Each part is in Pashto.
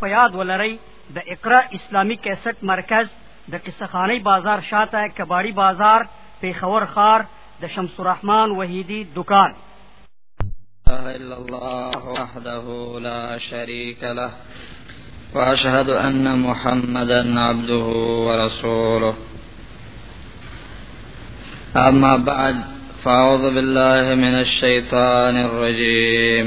په یاد ولرئ د اقرا اسلامی کیسټ مرکز د قصخانی بازار شاته کباړی بازار پیښور خار د شمس الرحمن وحیدی دکان الا الله وحده لا شريك له واشهد ان محمدا عبده ورسوله اما بعد فاعوذ بالله من الشيطان الرجيم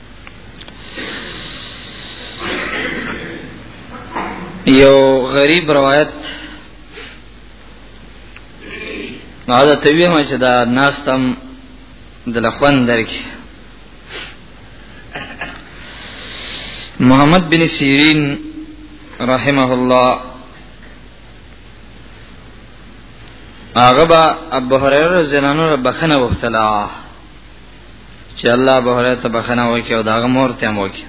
یو غریب روایت نو دا توی ما چې دا ناستم د لخوان درک محمد بن سیرین رحمه الله هغه با ابو هريره رضی الله عنه بخنه وختلا چې الله به هره ته بخنه وکي او داغه مور ته هم وکي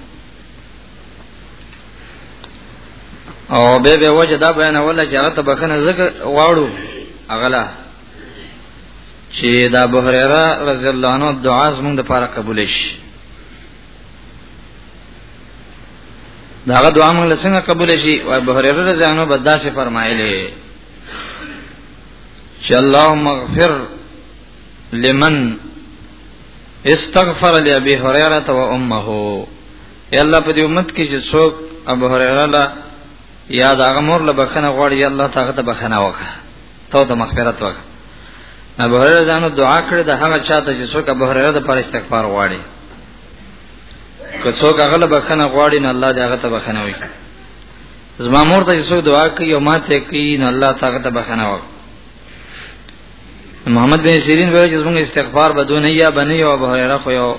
او به به وجه دا بیان ولا چې هغه ته بخنه زکه واړو اغلا چې دا ابو هريره رضی الله عنه دعا زموږ د پاره قبول شي داغه دعا موږ له څنګه قبول شي او ابو هريره رضی الله عنه بداسه فرمایلی چې اللهم اغفر لمن استغفر لابي هريره و امه یلا په دې امت کې چې څوک ابو هريره لا یا دا غمر له بخنه غوړي الله تعالی ته بخنه وکړه تو ته مغفرت وکړه ابو هريره ځانو دعا کړې د هغه چاته چې څوک ابو هريره د پر استغفار غواړي که څوک هغه له بخنه غواړي نه الله دې هغه ته بخنه وکړي زما مور ته څوک دعا کوي او ماته کوي نه الله تعالی ته بخنه وکړي محمد بن سیرین وایي چې موږ استغفار بدون یا بنی او ابو هريره خو یو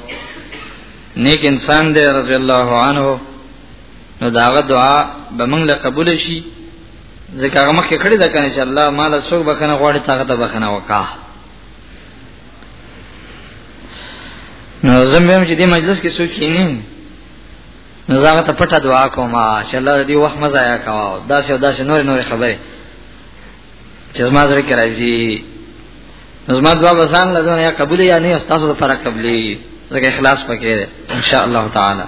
نیک انسان دی رضی الله عنه نو داغه دعا به موږ له قبول شي ځکه هغه مخکې کړی دا کنه چې الله مال څوک بکنه غواړي طاقت بکنه وکاه نو زم به چې دې مجلس کې څوک کینی نو زه ته پټه دعا کوم چې الله دې وخت مزه یا کاو دا څه دا څه نور نور خبره چې زما زړه کې راځي نو زما دعا وزن له دنیا قبول یا نه استاد لپاره قبلي زګ اخلاص پکې ده ان شاء الله تعالی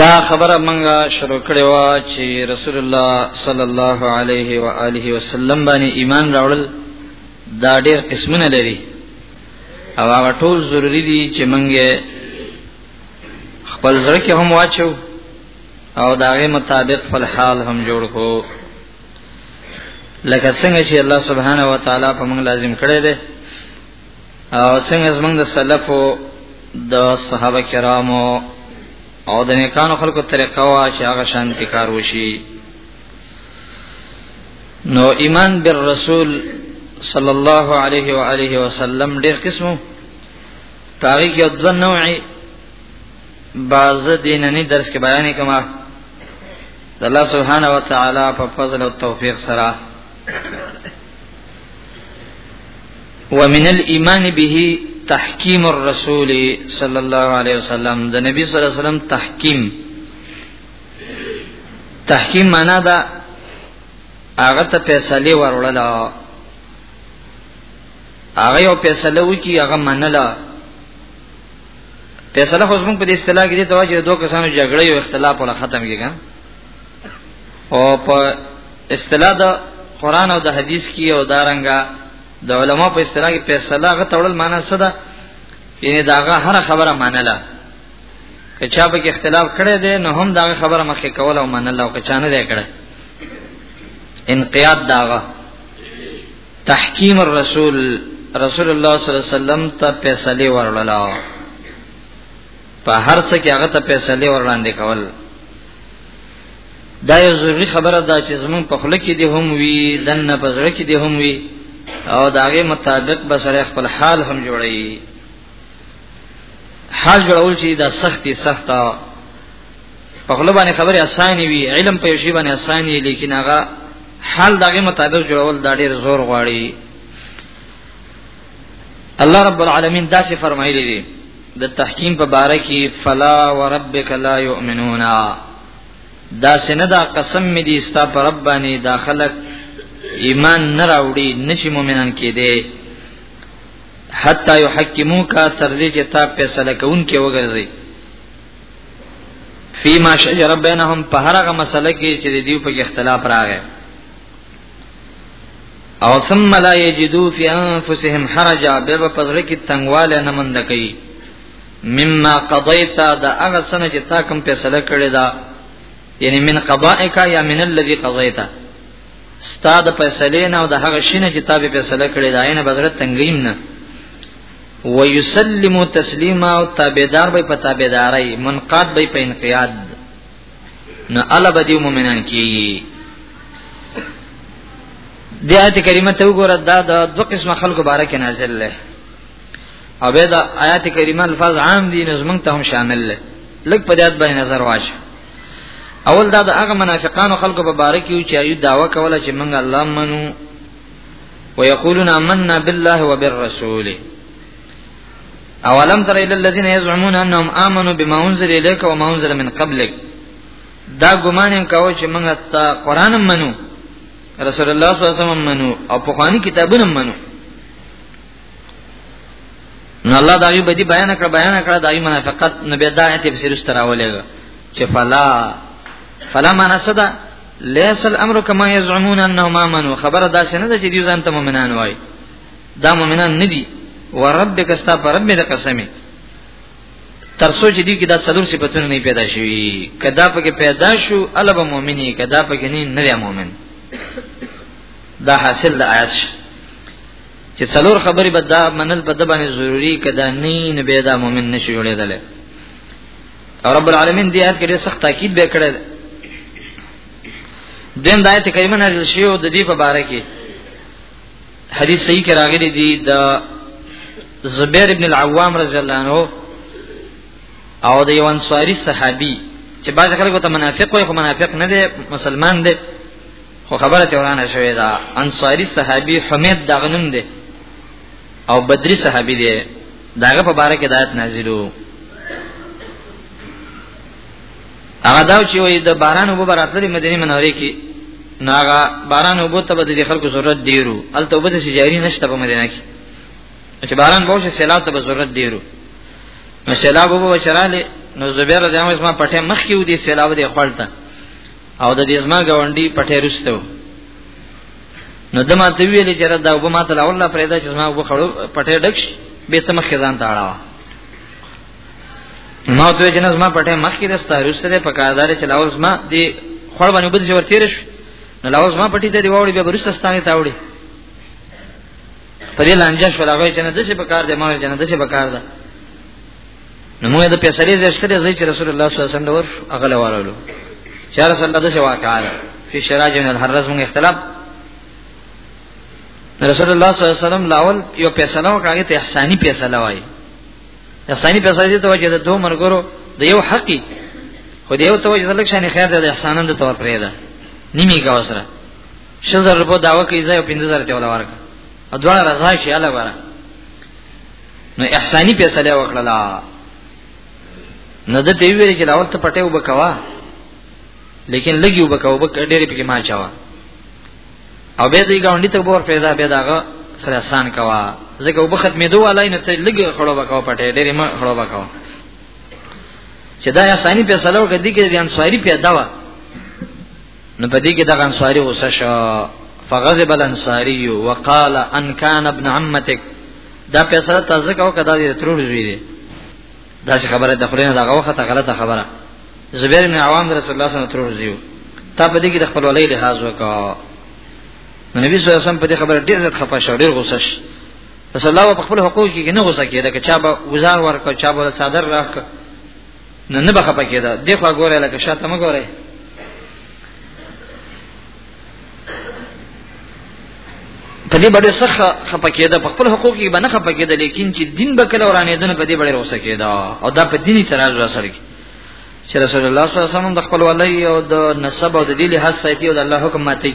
دا خبره منګه شروع کړې و چې رسول الله صلی الله علیه و آله وسلم باندې ایمان راوړل دا ډېر قسمونه لري او هغه ټول ضروری دي چې منګه خپل ځکه هم واچو او داغه مطابق فل حال هم جوړ کو لکه څنګه چې الله سبحانه و تعالی په موږ لازم کړی دی او څنګه زمونږ د سلفو د صحابه کرامو او د نیکانو خلکو طریقه وا چې هغه شان کار وشي نو ایمان بر رسول صلی الله علیه و آله وسلم ډیر قسمو پاره کې د نوعي بعض دیننی درس کې بیان کما د الله سبحانه و تعالی په فضل او توفیق سره ومن الايمان به تحکیم الرسول صلی الله علیه وسلم د نبی صلی الله علیه وسلم تحکیم تحکیم معنا دا هغه ته فیصله ورولل هغه یو فیصله وکي هغه منله فیصله خو زموږ په دې اصطلاح کې د تواجه دوه کسانو جګړه او اختلاف ولا ختم کیږي او په اصطلاح د قران او د حدیث کې او دارنګه د علما په اصطلاح کې فیصله غ تړل معنی څه ده یعنی داغه هر خبره منله که چا به اختلاف کړی دی نو هم داغه خبره مخکې کول او منله او که چا نه دی کړی انقیاد داغه تحکیم الرسول رسول الله صلی الله علیه وسلم ته فیصله ورللا په هر څه کې هغه ته فیصله ورلاندې کول دا یو ضروری خبره ده چې زمون په خله کې دی هم وی دنه په زړه کې دی هم وی او داغه مطابق به سره خپل حال هم جوړي حال جوړول چې دا سختي سخته په خپل باندې خبره اسانه وي علم په شی باندې اسانه لیکن هغه حال دغه مطابق جوړول دا ډیر زور غواړي الله رب العالمین دا څه فرمایلی دی د تحکیم په باره کې فلا وربک لا یؤمنون دا سنه دا قسم می دی ستا پر رب باندې داخلك ایمان نه راوړي نشي مؤمنان کې دی حتا یحکموک تر دې چې تا فیصله کوونکې وګرځي فيما شجر بينهم په هر هغه مسله کې چې د دیو په اختلاف راغی او ثم لا یجدو فی انفسهم حرجا به په پزړه کې تنگواله نه مند کوي مما قضیتا دا هغه سنه چې تا کوم فیصله کړی دا یعنی من قضائک یا من الذی قضیتا استاد فیصله نه او د هغه شینه چې تا به فیصله کړی دا نه بغیر تنگیم نه ويسلم تسلیما او تابعدار به په تابعداري منقاد به په انقیاد نو الله به دی مؤمنان کی د آیت کریمه ته وګوره دا د دوه قسمه خلکو باره کې نازل له او به دا آیت کریمه الفاظ عام دي نو زمونږ ته هم شامل له لګ په دې باندې نظر واچ اول دا د هغه منافقانو خلکو په باره کې چې ایو داوا کوله چې موږ الله منو ويقولون آمنا بالله وبالرسول اولم تر الى الذين يزعمون انهم امنوا بما انزل اليك وما انزل من قبلك دا ګمان هم کاوه چې موږ ته قران منو رسول الله صلی الله علیه وسلم منو او په خواني کتابونه منو نو الله دا یو بدی بیان کړ بیان کړ دا یو منافقت نبی دا ایت تفسیر استراولېګ چې فلا فلا معنا صدا ليس الامر كما يزعمون انهم امنوا خبر دا څنګه ده چې دوی ځان ته مؤمنان وای دا مؤمنان نه دي وربک استا پر رب دې قسمه تر سوچ دي کې دا څلور صفاتونه نه پیدا شوي کدا پکې پیدا شو الب مؤمني کدا پکې نه نه مؤمن دا حاصل د آیات چې څلور خبرې به دا منل په د باندې ضروری کدا نه نه به دا مؤمن نشي جوړېدل او رب العالمین دې آیت کې سخت تاکید به کړی دیم دایته کریمه نازل شوی او د دې په باره کې حدیث صحیح کې راغلی دی د زبیر ابن العوام رضی الله عنه او د یو انصاری صحابي چې باز خلکو ته منافق وي خو منافق نه دی مسلمان دی خو خبره ته ورانه شوې ده انصاری صحابي حمید دغنوم دی او بدری صحابي دی داغه په باره کې دایت نازلو هغه دا چې وي د باران وبو براتلې مدینه منورې کې ناغه باران وبو ته د خلکو ضرورت ډیرو الته وبو ته جاری نشته په مدینه کې چې باران به شي سیلاب ته ضرورت ډیرو نو سیلاب وبو چراله نو زبیر رضی الله عنه پټه مخ کې ودی سیلاب دی خپلته او د دې زما گاونډي پټه رسته نو د ما ته ویلې چې دا وب ما ته لاول نه پرېدا چې ما وب خړو پټې ډک شي به ته مخ ځان ته اړاوه ما ته چې نظم پټې مخ کې رستا رسته په کاردار چې لاول ما دې خړ باندې بده جوړ تیر شي نو لاول ما پټې ته دی وړي به برسته ستانه تا وړي په دې لانجه شو لاغوي چې نه د څه په کار دی ما چې نه د څه په کار ده نو موږ د پیسې زشتره زې چې رسول الله صلی الله علیه وسلم ور اغله وارلو چې رسول الله دغه واقعا په شراج من الحرز موږ اختلاف رسول الله صلی الله علیه وسلم لاول یو پیسې نو کاږي ته احسانی پیسې لوي احسانی پیسې دې ته وجه د دوه مرګرو د یو حقي خو دې یو ته وجه لکه شان خیر د احسانن د تور پرې ده نیمه کا وسره شل زر روپو داوا کوي ځای 15000 ته ولا ورک ادوار رضا شي الله ورک نو احسانی فیصله وکړه نو د دې ویل چې دا وخت پټه وبکوا لیکن لګي وبکوا وبک ډېرې پکې ما چاوا او به دې ګاونډي ته ور پیدا به داغه سره آسان کوا ځکه وب ختمې دوه علای نه ته لګي خړو بکوا پټه ډېرې ما خړو بکوا چې دا احسانی فیصله وکړه دي کې انصاری پیدا و نو په دې کې دغه انصاری غوسه شو فغضب الانصاری وقال ان كان ابن عمتك دا پیسې تاسو کو کدا دې ترور زوی دي دا خبره د خلینو دغه وخت غلطه خبره زبیر بن عوام رسول الله صلی الله علیه وسلم ترور زیو تا په دې کې د خپل ولې لحاظ وکړه نبی صلی الله علیه وسلم په دې خبره ډیر زړه خپه شو ډیر غوسه شو رسول الله په خپل حقوق کې نه غوسه کېده چې چا به وزار ورکړ چا به صدر راکړ نه نه بخه پکې ده د خو ګوره لکه شاته ما ګوره په دې باندې څخه خپکه ده په خپل حقوق کې باندې خپکه ده لیکن چې دین به کله ورانه ده په دې باندې روسه کېده او دا په دیني تراز را سره کې چې رسول الله صلی الله علیه وسلم د خپل ولای او د نسب او د دې له ساتي او د الله حکم ماتي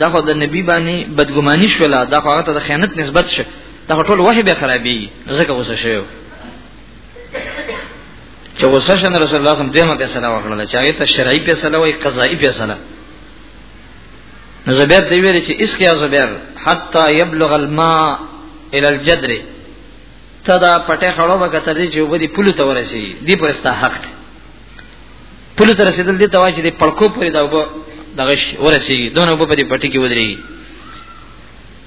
دا خو د نبی باندې بدګماني شولا دا خو هغه ته د خیانت نسبت شه دا ټول وحی به خرابي ځکه غوسه شوی چې غوسه شنه رسول الله صم دمه په سلا وکړه چې هغه ته شرعي په سلا وای قضایي په سلا نو زبیر ته ویل چې اس کې زبیر حتا یبلغ الماء الى الجدر تدا پټه خړو به کتر دي چې وبدي پلو ته ورسي دی پرستا حق دی پلو ته رسیدل دي تواجه دي پړکو پرې دا وب دغه ورسي دونه وب په دې پټي کې ودرېږي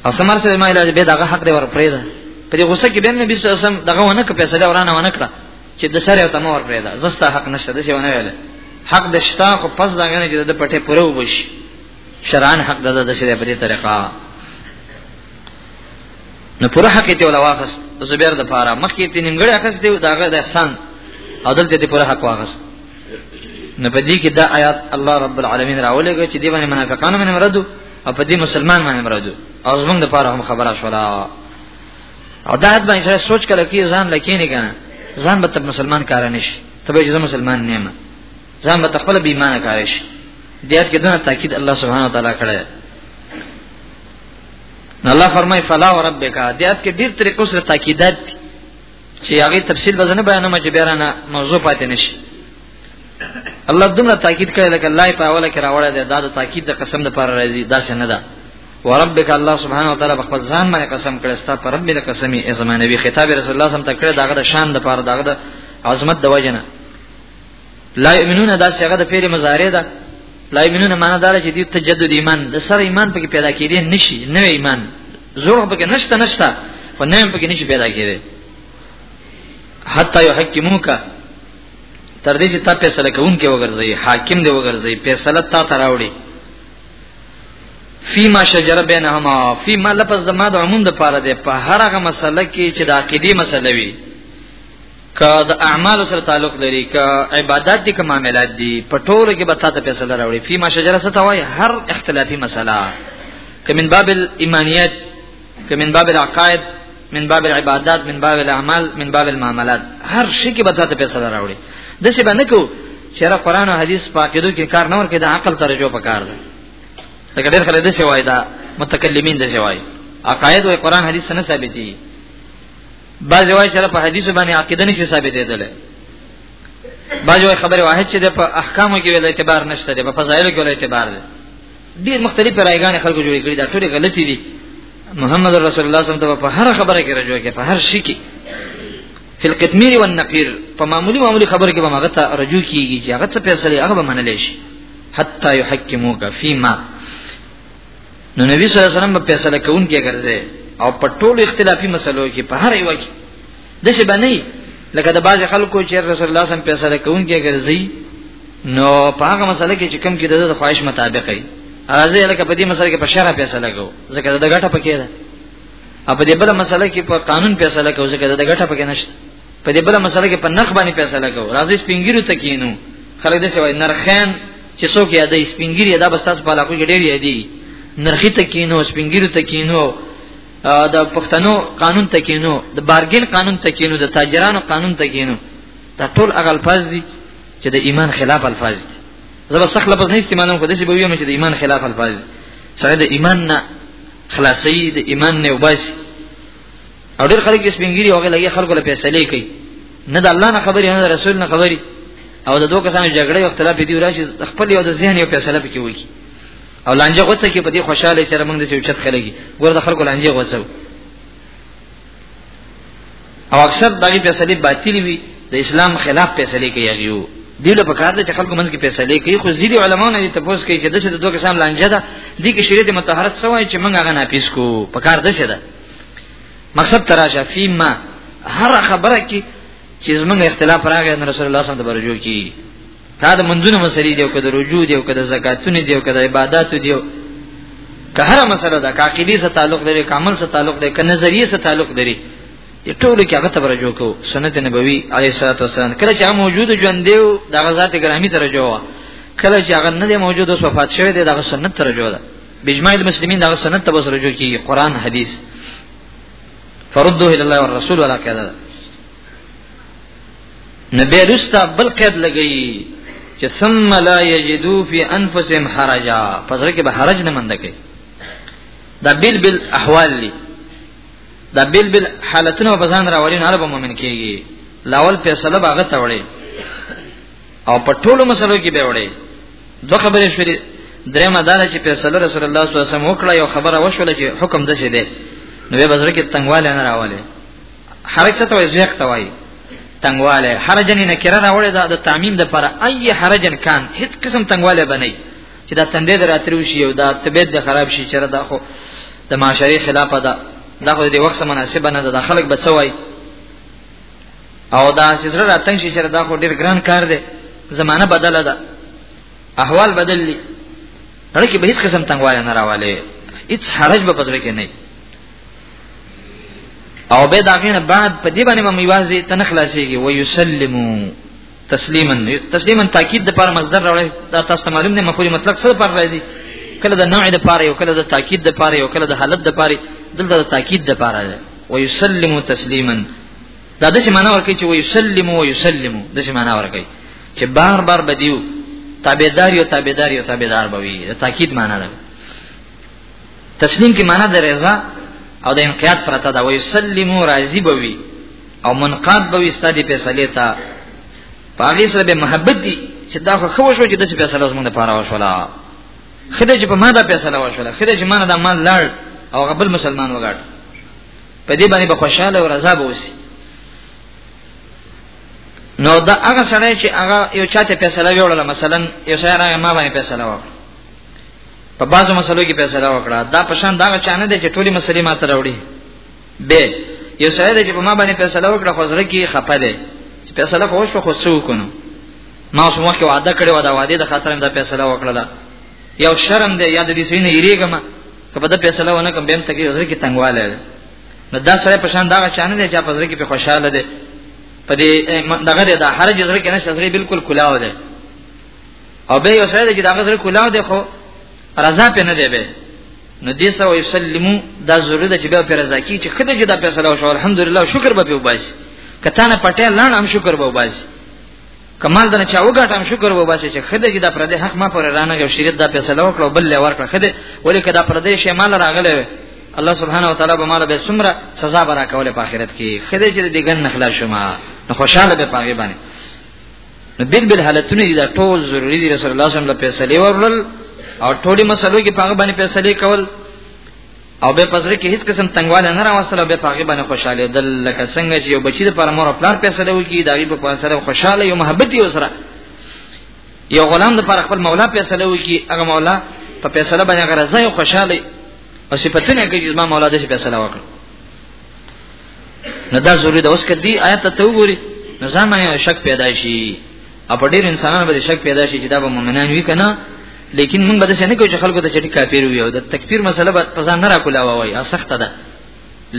او سمر سره ما علاج به دغه حق دی ور پرې ده په دې غوسه کې به نبی صلی الله علیه وسلم دغه ونه ک فیصله ورانه ونه کړه چې د سره ته مور پرې ده زستا حق نشته د څه ونه ویل حق د شتا خو پس دا غنه چې د پټه پرو وبش شرعن حق د د سره په دې طریقه نو پر حق ته ولا واخص زبیر د پاره مخکې ته نیمګړی اخص دی داغه د احسان او دلته دې پر حق واخص نو په دې کې دا آیات الله رب العالمین راولېږي چې دی باندې منافقانو باندې مرادو او په دې مسلمان باندې مرادو او زمونږ د پاره هم خبره شولا او دا حد باندې سره سوچ کړه کې ځان لکینې کنه ځان به ته مسلمان کار نه شي ته به ځم مسلمان نه یم ځان به خپل بې ایمان کار شي دیات کې دونه تاکید الله سبحانه وتعالى کړی نو الله فرمای فلا وربک دیات کې ډیر طریقو سره تاکیدات چې هغه تفصیل وزنه بیانوم چې بیرانه موضوع پاتې نشي الله دومره تاکید کړی لکه الله په اوله کې راوړی دی دا د تاکید د قسم د پر راځي دا څه نه ده وربک الله سبحانه وتعالى بخپل ځان باندې قسم کړی ستا پر رب دې قسمي ازمانوي خطاب رسول الله صم تکړه داغه د شان د پر داغه د عظمت د وجنه لا یمنون دا څنګه د پیر مزارې ده لا یمنون معنا دار چې دې تجدد ایمان د سر ایمان پکې پیدا کېدی نشي نوې ایمان زور پکې نشته نشته په نوې پکې نشي پیدا کېدی حتی یحکموک تر دې چې تا فیصله کوونکې وګرځي حاکم دی وګرځي فیصله تا تراوړي فيما شجر بينهما فيما لفظ د ما د عموم د پاره ده په هر هغه مسله کې چې د عقيدي مسله وي که د اعمال سره تعلق لري که عبادت دي که معاملات دي په ټولو کې به تاسو فیصله راوړي فيما شجر څه توای هر اختلافي مسله که من باب الايمانيات که من باب العقائد من باب العبادات من باب الاعمال من باب المعاملات هر شي کې به تاسو پیسې راوړي د څه باندې کو چې را قران او حديث پاکېدو کې کار نه ورکې د عقل ترجو پکار ده دا ډېر خلک د څه وای دا متکلمین د څه وای عقاید او قران حديث نه ثابتي بعض وای چې په حديث باندې عقیده نشي ثابتې ده بعض وای خبره واحد چې د احکامو کې ول اعتبار نشته ده په فضایلو کې ول اعتبار ده ډیر مختلف رایګان خلکو جوړې کړې دا ټول غلطي دي محمد رسول الله صلی الله علیه وسلم په هر خبره کې رجوع کوي په هر شي کې فل قتمیر والنقیر په معمولی معمولی خبره کې به هغه ته رجوع کیږي چې هغه څه فیصله هغه به منل شي حتا یحکموک فیما نو نبی صلی الله علیه وسلم په فیصله کوونکی ګرځي او په ټولو اختلافي مسلو کې په هر یو کې د څه باندې لکه د باز خلکو چې رسول الله سم فیصله کوونکی ګرځي نو په هغه مسله کې چې کوم کې د خواهش مطابق وي راځي لکه په دې مسله کې په شرع فیصله کو ځکه د غټه پکې ده او په دې بل مسله کې په قانون فیصله کو ځکه د غټه پکې نشته په دې بل مسله کې په نخ باندې فیصله کو راځي سپینګیرو ته کینو خلک دې سوي نرخان چې څوک یادې سپینګیری دا بس تاسو په علاقه کې ډېر یادې نرخی ته کینو سپینګیرو ته کینو د پښتنو قانون تکینو د بارګین قانون تکینو د تاجرانو قانون تکینو دا ټول هغه الفاظ دي چې د ایمان خلاف الفاظ دي زبر سخت لفظ نه استعمالوم خو د سی بویم چې د ایمان خلاف الفاظ دي سره د ایمان نه خلاصي د ایمان نه وباس او ډېر خلک سپینګری هغه لګي خلکو له فیصله کوي نه د الله نه خبري نه د رسول نه خبري او د دوه کسانو جګړه او اختلاف دي راشي خپل یو د ذهن یو فیصله پکې وکړي او لانجه غوڅه کې په دې خوشاله چې موږ د سوچت خلګي ګور د خلکو لانجه غوڅو او اکثر دغه فیصله باطلی وي د اسلام خلاف فیصله کوي یو دیله په کار ده چې خلکو منځ کې فیصله کوي خو ځینې علما نه دي تاسو کوي چې د څه د دوه کسان لانجه ده د کې شریعت متطهرت سوای چې موږ هغه ناپیس کو په کار ده څه ده مقصد تراشه فيما هر خبره کې چې زمونږ اختلاف راغی رسول الله صلی الله علیه وسلم د برجو کې دا د منځونو مسلې دی او کده رجوع دی او کده زکاتونه دی او کده عبادت دی که هر مسله ده که عقیدې سره تعلق لري که عمل سره تعلق لري که نظریه سره تعلق لري دې ټول کې هغه توجه کو سنت نبوي عليه الصلاه والسلام کله چې موجود ژوند دی د غزات ګرامي ترجو وا کله چې هغه نه دی موجود او وفات شوی دی د سنت ترجو ده بجماع المسلمین د سنت ته وسره جو کی قران حدیث فرده الى الله والرسول ولا كذا نبی رستا بل قید لګی چې ثم لا یجدو فی انفسهم حرجا پزره کې به حرج نه مند کوي دا بل بل احوال لی دا بل بل حالتونه په ځان راوړي نه به مؤمن کیږي لاول فیصله باغ ته وړي او په ټولو مسلو کې به وړي دوه خبرې شوې درې مدار چې فیصله رسول الله صلی الله علیه وسلم وکړه یو خبره وشوله چې حکم دشه دی نو به بزرګ تنگواله نه راواله حرج څه ته وایي زیق ته وایي تنگواله حرجن نکره راوړې ده د تعمیم د پر ای حرجن کان هیڅ قسم تنگواله بنئ چې دا تندې دراترو شي او دا طبيعت د خراب شي چر دا خو د معاشري خلاف ده دا خو د وخت مناسب نه ده خلک بچوي او دا چې سره راتنګ شي چر دا خو ډیر ګران کار دی زمانہ بدله ده احوال بدل دي هرکه به هیڅ قسم تنگواله نه راواله هیڅ حرج به پزړه کې نه او به دا غینه بعد په دې باندې مې واځي تنه خلاصيږي و یسلمو تسلیما تسلیما تاکید د پر مصدر راوړی دا تاسو معلوم نه مفعول مطلق سره پر راځي کله د نوع د پاره یو کله د تاکید د پاره یو کله د حالت د پاره دلته د تاکید د پاره ده و یسلمو تسلیما دا د څه معنا ورکړي چې و یسلمو و یسلمو د څه معنا ورکړي چې بار بار بدیو تابعدار یو تابعدار یو تابعدار بوي د تاکید معنا ده تسلیم کی معنی د رضا او د انقیاد پرته دا وی سلمو راضی بوي او منقاد بوي ستادي فیصله تا پاغي سره به محبت دي چې دا خو خو شو چې د فیصله زمونږ لپاره وشولا خدای چې په ما دا فیصله وشولا خدای چې ما دا مال لړ او غبل مسلمان وګړ په دې باندې به خوشاله او رضا به وسی نو دا هغه سره چې هغه یو چاته فیصله ویوړله مثلا یو سره ما باندې فیصله وکړه په بعضو مسلو کې فیصله وکړه دا پشان دا چانه دي چې ټولي مسلې ماته راوړي به یو سره دي چې په ما باندې فیصله وکړه خو زړه کې خپه دي چې فیصله خو شو خو څو کنو ما اوس مخکې وعده کړې و دا وعده د خاطر دا فیصله وکړه یو شرم دی یاد دې سینې یریګم کبه دا فیصله ونه کوم بهم تکي زړه کې تنگواله نو دا سره پشان دا چانه دي چې په زړه کې په خوشاله دي په دې دغه د حرج زړه کې نه شزري بالکل کلاو دي او به یو سره چې دا غزر کولاو دی خو رضا په نه دی به نو دې سره یسلمو دا ضروري ده چې به په رضا کې چې خدای چې دا فیصله وشو الحمدلله شکر به وباسي کته نه پټه لړ هم شکر به وباسي کمال دنه چا وګټ هم شکر به وباسي چې خدای چې دا پر دې حق ما پر رانه یو شریعت دا فیصله وکړو بل لور کړ خدای ولې کدا پر دې شی مال راغله وي الله سبحانه وتعالى به مال به سمره سزا برا کوله په آخرت کې خدای چې دې ګن نخلا شما نو خوشاله به پاګې باندې نو بل بل حالتونه دي دا ټول ضروری دي رسول الله صلی الله علیه وسلم له فیصله ورول او ټولې مسلو کې پاغه باندې فیصله کول او به پزره کې هیڅ قسم تنگواله نه راوستل به پاغه باندې خوشاله دل لکه څنګه چې یو بچی د پر مور خپل فیصله وکي دا غیب په سره خوشاله یو محبت یو سره یو غلام د پر خپل مولا فیصله وکي هغه مولا په فیصله باندې غرضه یو خوشاله او صفاتونه کوي چې ما مولا د فیصله وکړي نه دا ضروري ده اوس کدي آیت ته وګوري نو ځان باندې شک پیدا شي او په ډیر انسانانو باندې شک پیدا شي چې دا به مؤمنان وي کنه لیکن موږ به څه نه کوو چې خلکو ته چې کافر وي او د تکفیر مسله به په ځان نه راکولا وای او سخته ده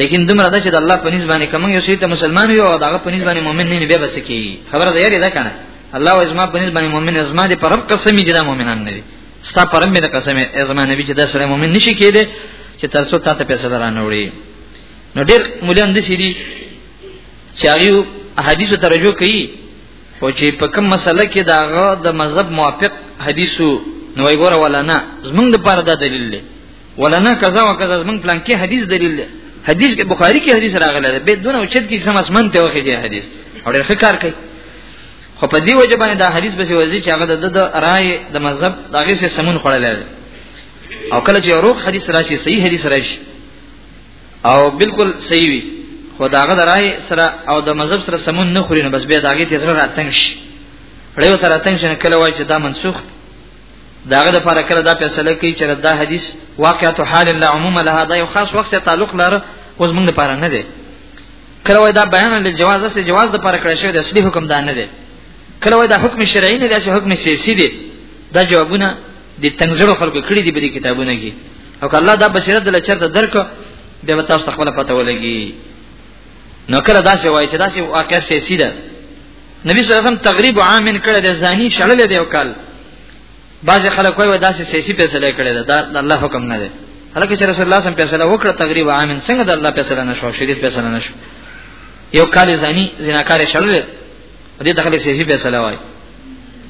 لیکن دومره ده چې د الله په نسبت باندې کوم یو شی ته مسلمان وي او داغه په نسبت باندې مؤمن نه بیا بس کی خبره ده یاري ده کنه الله او ازما په نسبت باندې مؤمن ازما دې پر رب قسم چې دا مؤمنان نه دي ستا پرم مې د قسم ای زما نبی چې دا سره مؤمن نشي کېده چې تر څو تاسو پیسې درانه وړي نو ډېر مولان دي سړي چې هغه حدیثو ترجو کوي او چې په کوم مسله کې داغه د مذهب موافق حدیثو نو وی ګوره ولا نه زمونږ د پاره دا دلیل دی ولا نه قضا او قضا زمونږ پلان کې حدیث دلیل دی حدیث کې بخاری کې حدیث راغلی دی به دونه اوچت کې سم اسمن ته وخی دی حدیث او ډېر ښه کار کوي خو په دې وجه باندې دا حدیث به وځي چې هغه د د رائے د مذهب دغه سه سمون خړل او کله چې روغ حدیث راشي صحیح حدیث راشي او بالکل صحیح وي خو داغه د رائے سره او د مذهب سره سمون نه خوري نو بس بیا داغه ته سره راتنګ شي ړیو سره راتنګ شي کله وایي چې دا منسوخ داغه د فار کړه دا فیصله کوي چې دا حدیث واقعیت حال الله عموما له دا یو خاص وخت تعلق لري اوس موږ لپاره نه دی کله وای دا بیان له جواز سره جواز د پر کړی شوی د اصلي حکم دا نه دی کله وای دا حکم شرعي نه دی چې حکم سیاسي دی دا جوابونه د تنګزړو خلکو کړی دی په دې کتابونو کې او کله دا بصیرت د لچر د درک به به تاسو خپل پته ولګي نو کله دا څه وای چې دا څه واقع سیاسي ده نبی صلی الله علیه وسلم تقریبا عامن کړه د زانی شړل دی او کال بعض خلک وایي دا سه سیاسي فیصله کړې ده دا الله حکم نه دی هلکه چې رسول الله سم فیصله وکړه تقریبا عامن څنګه د الله فیصله نشو شریعت فیصله نشو یو کال ځاني زناکار شړل دې دغه سیاسي فیصله وایي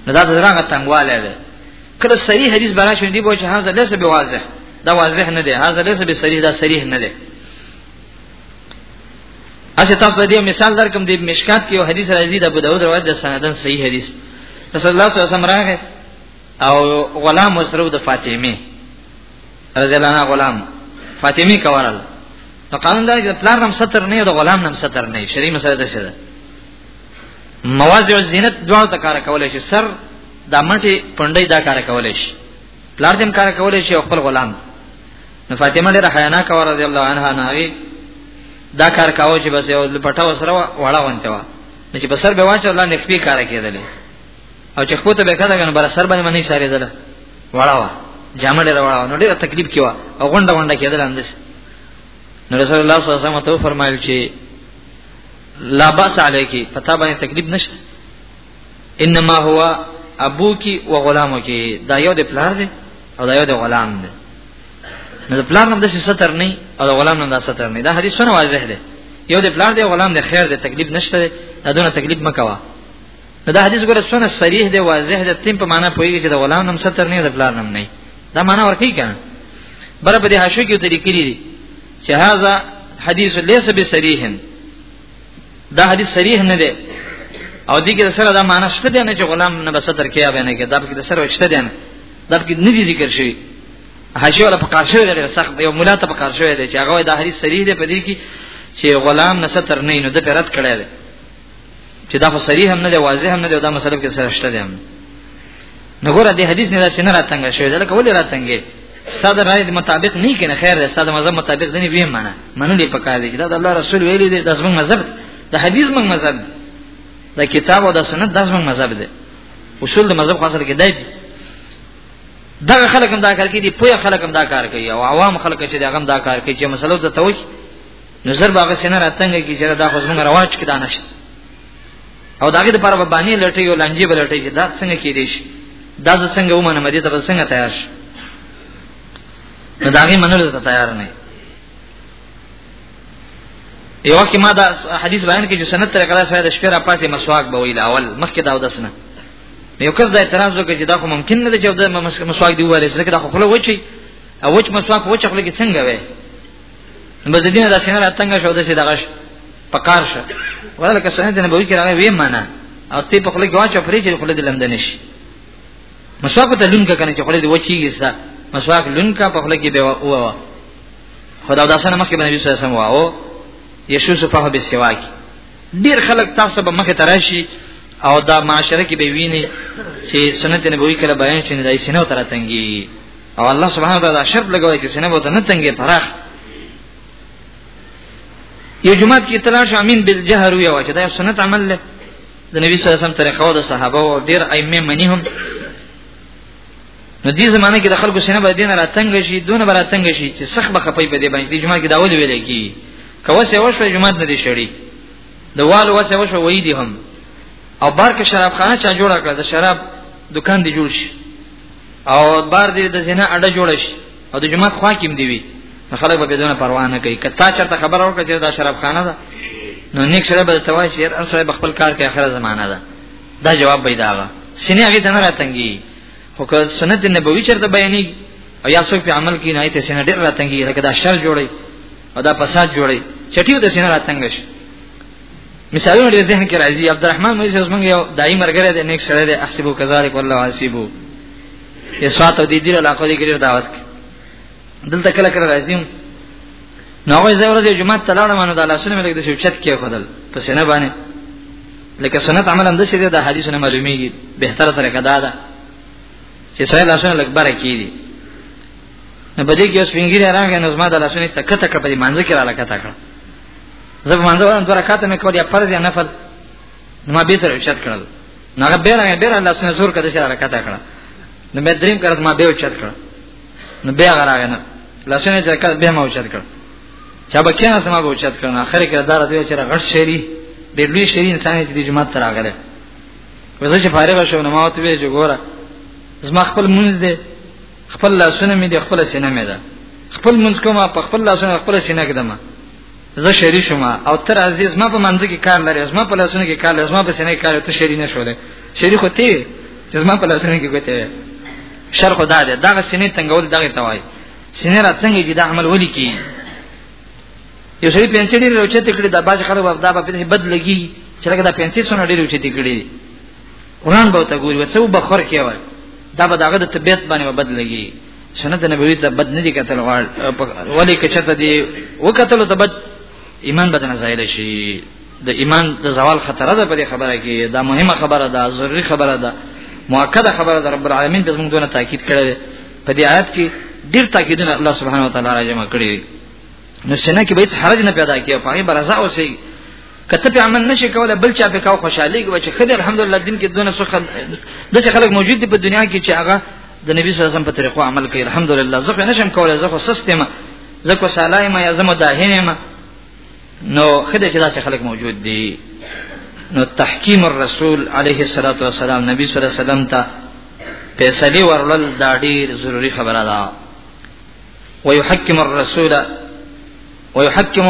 نو دا درغه تنګواله ده کله صحیح حدیث برا شوندې بو چې هاذا ليس بواضح دا واضح نه ده هاذا ليس بصریح دا صریح نه ده اسی تاسو دې مثال درکم دې مشکات کې یو حدیث راځي د ابو داود روایت د سندن صحیح حدیث رسول الله صلی الله علیه وسلم راغی او غلام وسره د فاطمه رضی الله عنها غلام فاطمه کورل نو قانون دا چې پلار نم ستر نه د غلام نم ستر نه شری مسله ده شه مواضع الزینت دوه ته کار کولای شي سر دا مټي پندای دا کار کولای شي پلار دې کار کولای شي خپل غلام نو فاطمه ډیره حیانا کا رضی الله عنها ناوی دا کار کاوه چې بس یو لپټا وسره وړه ونته و نو چې بسر به واچو الله نخپی کار کېدل او چې خپل ته به کړه غن بر سر باندې منی ساري دل وړه وا جامه ډیره وړه نو ډیره تکلیف کیوا او غونډه غونډه کېدل اندش نو رسول الله صلی الله علیه وسلم ته فرمایل چې لا باس علیکی پتا باندې تکلیف نشته انما هو ابوکی و غلامو کې دا یو د پلار دی او دا یو د غلام دی نو د پلار نوم د ستر نه او د غلام نوم د ستر نه دا حدیث څنګه واضح دی یو د پلار دی غلام دی خیر دی تکلیف نشته دی دا دونه تکلیف مکوا نو دا حدیث ګره څنګه صریح دی واضح دی تیم په معنا پوهیږي چې د غلام نوم ستر نه د پلار نوم نه دا معنا ورکی کنه بر په دې حاشیه کې طریقې دي چې هاذا حدیث ليس بصریح دا حدیث صریح نه دی او دې کې سره دا معنی شته دی نه چې غلام نه بس تر کې به نه کې دا کې سره شته دی نه دا کې نه دي ذکر شوی حاشیه ولا پکار شوی دی سخت یو مولا ته پکار شوی دی چې هغه دا حدیث صریح دی په دې کې چې غلام نه ستر نه نو د پرد کړی دی چې دا خو صریح هم نه دی واضح هم نه دی دا مسله کې سره شته دی نو ګوره دې حدیث نه دا څنګه راتنګ شوی دا لکه ولې راتنګې ستاسو رائے د مطابق نه کنه خیر ده ستاسو مذهب مطابق نه وی معنا منو دی پکار دی دا د الله رسول ویلی دی د زمون مذهب د حدیث موږ مذهب د کتاب او د سنت د زمون مذهب دی اصول د مذهب خاصه کې دی دا خلک هم دا کار کوي پوی خلک هم دا کار کوي او عوام خلک چې دا غم دا کار کوي چې مسلو ته توجه نظر باغ سینه راتنګ کی چې دا خو زمونږ رواج کې دانش او داګه د پر باندې لټي او لنجي بلټي چې دا څنګه کې دي شي دا څنګه ومنه مدي ته څنګه تیار شي نو داګه منلو ته تیار نه یو کې ما دا حدیث بیان کې چې سنت تر کړه سره د شپې را پاتې مسواک به ویل اول مخکې دا ودسنه یو کس دا اعتراض وکړي چې دا خو ممکن نه دی چې دا مسواک دی وایي ځکه دا خو خپل وچی او وچ مسواک وچ خپل کې څنګه وایي بس دې دا څنګه راتنګ شو د څه دغه پکار شه ولکه سنت نبوي کې راغلی وی معنا او ته په خپل کې واچو پرې چې خپل دې لمد نشي مسواک ته لون کنه چې خپل دې وچیږي سا مسواک لون کا په خپل کې به ووا خدا داسنه مخکې باندې یوسف سم واو یشو صفه به سواک ډیر خلک تاسو به مخه تراشي او دا معاشره کې به ویني چې سنت نبوي کله بیان شي نه دای سينو تر تنګي او الله سبحانه وتعالى شرط لګوي چې سینه به نه تنګي پراخ یو جماعت کې تلاش امین بالجهر وی او چې دا سنت عمل له د نبی صلی الله علیه وسلم طریقه او د صحابه او ډیر ائمه منی هم نو دې زمانه کې د خلکو سینه به دین را تنګ شي دونه به را تنګ شي چې سخت به خپي په دې باندې د جمعه کې داول ویل کی کوه سه وشو جمعه نه دي شړی د والو وسه وشو وې دي هم او بار کې شراب خانه چا جوړه کړه د شراب دکان دی جوړ شي او بار دې د زنا اډه جوړ شي او د جمعه خوا کې دی وي خلک به بدون پروا نه کوي کته چرته خبر ورکړي چې دا شراب خانه ده نو نیک سره به توای چې هر سره به خپل کار کې اخره زمانہ ده دا جواب پیدا غا سینې هغه څنګه راتنګي خو که سنت نبوي چرته بیانې او یا څوک په عمل کې نه ایته سینې ډېر راتنګي لکه دا شر جوړي او دا فساد جوړي چټیو د سینې راتنګ شي مثالونه د ذهن کې راځي عبدالرحمن مې زوس مونږ یو دای مرګره د نیک سره د احسبو کذالک والله حسیبو یې سوات او دې دې علاقو دې ګرځ دعوت کې دلته کله کله راځي نو هغه زه ورځې جمعه ته لاړم نو د الله سره مې لګد شو چت کې خدل په سینه باندې لکه سنت عمل هم د شه د حدیثونو معلومیږي به تر طریقه دا ده چې سره لاسونه لګ بره کیږي نو بده کې اوس پنګیره راغی نو زما د لاسونو ته کته کړ په دې منځ کې را لکته کړ زه په منځو دوه رکعات مې کول یا فرض یا نفل ما به تر چت کړل نو هغه بیره مې بیره لاسونه زور کړه چې رکعات کړه نو مې دریم کړه ما به چت کړه نو بیا غراغه نه لاسونه چې کړه به ما چت کړه چا به کینه سم به چت کړه اخر کې دار دی چې غټ شری د لوی شری انسان چې د جماعت تر هغه ده وزه چې فارغ شو نو ما ته وی چې ګوره زما خپل مونږ دی خپل لاسونه مې دی خپل سینه مې ده خپل مونږ کومه په خپل لاسونه خپل سینه کې ده زه شری شوم او تر عزیز ما په منځ کې کار لري زما په لاسونو کې کار لري زما په سینې کار ته شری نه شولې شری خو ته چې زما په لاسونو کې کوته شر خدا دې دا سینې تنگول دغه توای سینې را څنګه چې دا عمل ولي کی یو سری پنسل ډیر روچه تکړه د باز خلک په دا په بد لګي چې لکه دا پنسل سونه ډیر روچه تکړه قرآن به ته ګوري وڅو بخور کې وای دا به داغه د طبيعت باندې بد لګي سنت نبوي ته بد نه دي کتل غواړ ولې کچته دي وکتل ته بد ایمان بد نه زایل شي د ایمان د زوال خطر ده په دې خبره کې دا مهمه خبره ده ضروری خبره ده مؤکده خبره ده رب العالمین به موږ دونه تاکید کړی په دې آیت کې ډیر تاکیدونه الله سبحانه وتعالی راجمع کړی نو سینه کې به هیڅ حرج نه پیدا کیږي په هغه برزا اوسې کته په عمل نشي کوله بل چا په کاو خوشالي کوي چې خدای الحمدلله دین کې دونه څه د چې خلک موجود دي په دنیا کې چې هغه د نبی صلی الله علیه وسلم په طریقو عمل کوي الحمدلله زه په نشم کوله زه خو سستم زه کو سالای ما یا زه مداهنه ما نو خدای چې داسې خلک موجود دي نو تحکیم الرسول علیه الصلاۃ والسلام نبی صلی الله علیه وسلم ته فیصله ورول دا ډیر ضروری خبره ده ويحكم الرسول ويحكم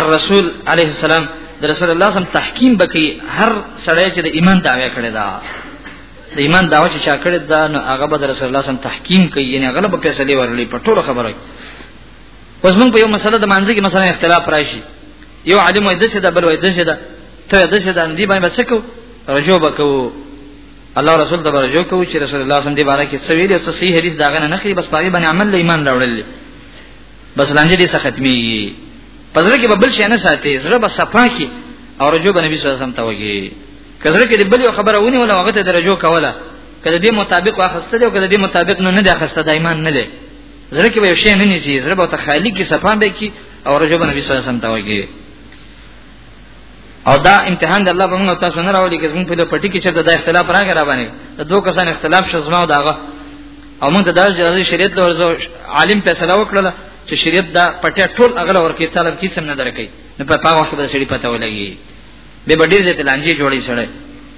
الرسول علیه السلام د رسول الله صم تحکیم بکی هر سړی چې د ایمان دعوی کړی دا د ایمان دعوی چې چا کړی دا نو هغه به د رسول الله صم تحکیم کوي یعنی هغه به فیصله ورلې په ټولو خبره اوس موږ په یو مسله د مانځي کې مثلا اختلاف راشي یو عالم وایي دغه دا بل وایي دغه دا ته دغه دا دی باندې بچو رجو بکو الله رسول ته رجو کو چې رسول الله صم دی بارے کې څه ویل څه صحیح حدیث داغه نه خي بس پاګې باندې عمل ایمان راوړل بس لانجه دې څخه ختمي پزړه کې به بل شي نه ساتي زړه به صفا کی او رجوع به نبی صلی الله علیه وسلم ته وږي کزړه کې بل خبره ونی ولا هغه ته درجو کوله کله دې مطابق واخسته دی او کله دې مطابق نه نه دی اخسته د ایمان نه دی زړه کې به یو شی نه نیسی زړه به ته خالی کې صفا به کی او رجوع به نبی صلی الله علیه وسلم ته وږي او دا امتحان د الله په موږ تاسو نه راولي کې زموږ په پټي کې چې دا اختلاف راغی را باندې د دوه کسان اختلاف شزما او داغه او موږ د داج جزې شریعت له ورځو عالم فیصله وکړه چې شریعت دا پټه ټول اغل ورکې طالب کې سم نه درکې نه په پاو وخت به سړي پته ولګي به بډیر دې تلانجی جوړی سره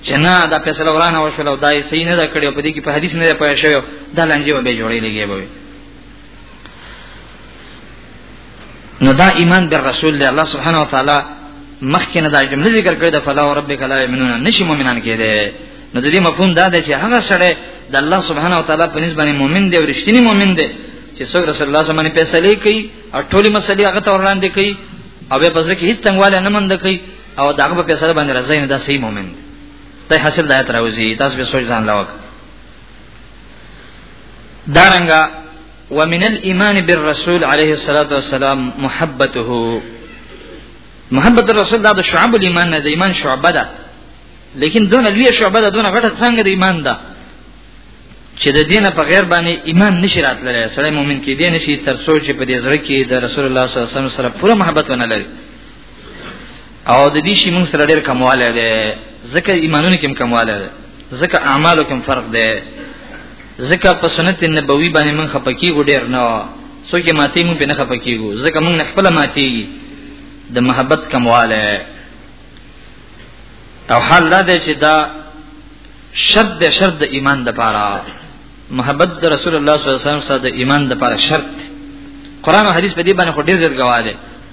چې نه دا فیصله ورانه وشول او دای صحیح نه دا کړی په دې کې په حدیث نه پوه شوی دا لانجی به جوړی لګي به نو دا ایمان بر رسول دی الله سبحانه و تعالی مخکې نه دا جمله ذکر کړې ده فلا وربک لا یمنون نشي مؤمنان کېده نو د دې مفهوم دا دی چې هغه سره د الله سبحانه و تعالی په نسبت مؤمن دی او رښتینی مؤمن دی چې څوک رسول الله صلی الله علیه وسلم فیصله کوي او ټولې مسلې هغه ته وړاندې کوي او به پزره کې هیڅ تنګواله نه مند کوي او داغه په فیصله باندې راځي نو دا صحیح مؤمن دی ته حاصل دایت راوځي تاسو به سوچ ځان لاوک دارنګا ومن الايمان بالرسول عليه الصلاه والسلام محبته محبت الرسول دا د شعب الايمان نه د ایمان شعبه ده لیکن دون لوی شعبه ده دون غټه څنګه د ایمان ده چې د دینه په غیر باندې ایمان نشي راتللی سړی مؤمن کې دی نشي تر څو چې په دې زړه کې د رسول الله صلی الله علیه وسلم سره پوره محبت ونه لري او د دې شی موږ سره ډېر کمواله ده ځکه ایمانونه کې کمواله ده ځکه اعمالو کې فرق ده ځکه په سنت نبوي باندې موږ خپکی ګډیر نه څوک ماته موږ په نه خپکیږو ځکه موږ نه خپل ماته د محبت کمواله او حال دا دی چې دا شرط د شرط د ایمان د پاره محبت د رسول الله صلی الله علیه وسلم سره د ایمان د پاره شرط قران او حدیث په دې باندې خو ډیر زیات گواه دی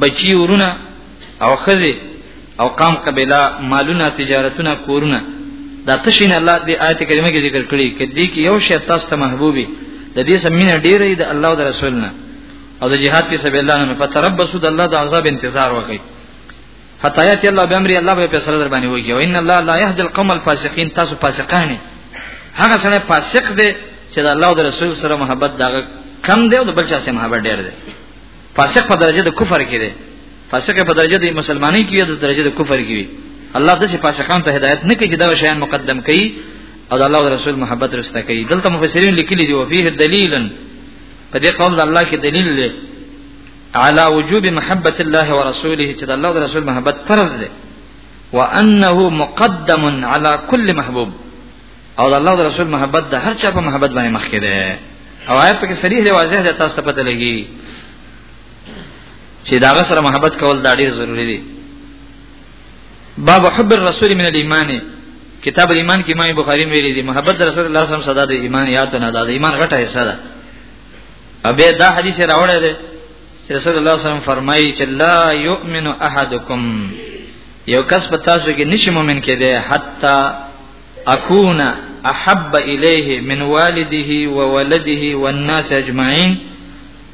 بچی ورونه او خزه او قام قبيله مالونه تجارتونه کورونه دا تشین الله دې آیت کریمه کې ذکر کړی کدی کې یو شی تاسو ته محبوبي د دې سمینه ډیرې د الله او د رسول نه او د جهاد په سبیل الله نه فتربصوا د الله د عذاب انتظار وکړي حتا یات الله به امر الله به فیصله در باندې وږي او ان الله لا يهدي القوم الفاسقين تاسو فاسقان هغه سره فاسق دي چې د الله او د رسول سره محبت دا کم دی او د بل چا سره محبت ډیر دی فاسق په درجه د کفر کې دی فاسق په درجه د مسلمانۍ کې دی د درجه د کفر کې وي الله د چې فاسقان ته هدایت نه کوي دا شیان مقدم کوي او د الله او رسول محبت رسته کوي دلته مفسرین لیکلي دي او فيه دلیل په دې قول د الله کې دلیل دی على وجوب محبت الله ورسوله چې د الله او رسول محبت فرض دی وانه مقدم على كل محبوب او د الله رسول محبت د هر چا په محبت باندې مخ کې ده او آیت په کې صریح دی واضح ده تاسو ته پته لګي چې دا سره محبت کول دا ډیر ضروری دی باب حب الرسول من الايمان کتاب الایمان کې امام بخاری ویلي دی محبت رسول الله صلی الله علیه وسلم صدا د ایمان یاد نه ده د ایمان غټه حصہ ده ابه دا حدیث راوړی دی چې رسول الله صلی الله علیه وسلم فرمایي چې لا یؤمن احدکم یو کس په تاسو کې نشي مؤمن کېدی حتی اكون احب اليه من والده وولده والناس اجمعين